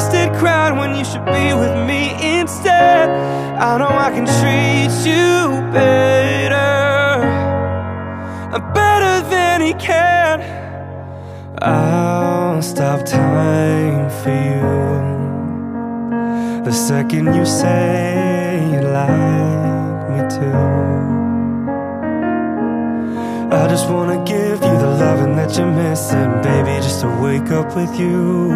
wasted crying When you should be with me instead. I know I can treat you better Better than he can. I'll stop time for you. The second you say you'd like me to I just wanna give you the loving that you're missing Baby, just to wake up with you.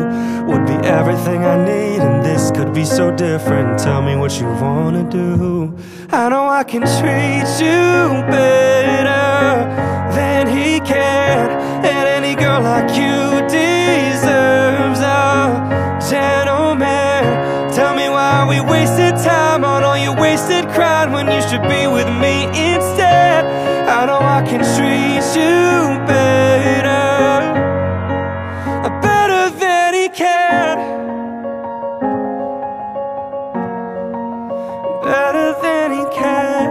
Would be everything I need And this could be so different. Tell me what you wanna do. I know I can treat you better Than he can And any girl like you deserves a gentleman. Tell me why we wasted time on all your wasted crying When you should be with me instead I know I can treat you better. Better than he can. Better than he can.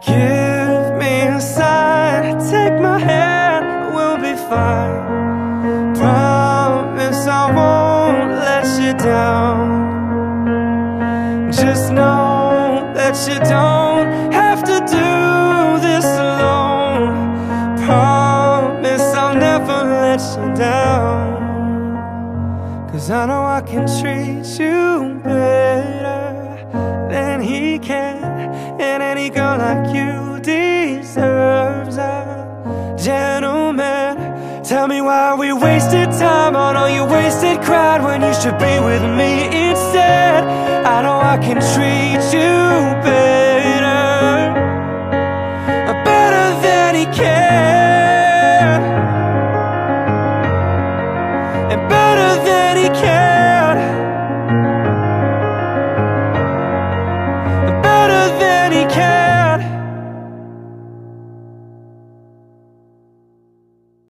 Give me a sign, take my hand, we'll be fine. Promise I won't let you down you don't have to do this alone. Promise I'll never let you down. Cause I know I can treat you better than he can. And any girl like you deserves a gentleman. Tell me why we wasted time on all your wasted crying When you should be with me instead. I know I can treat you better Can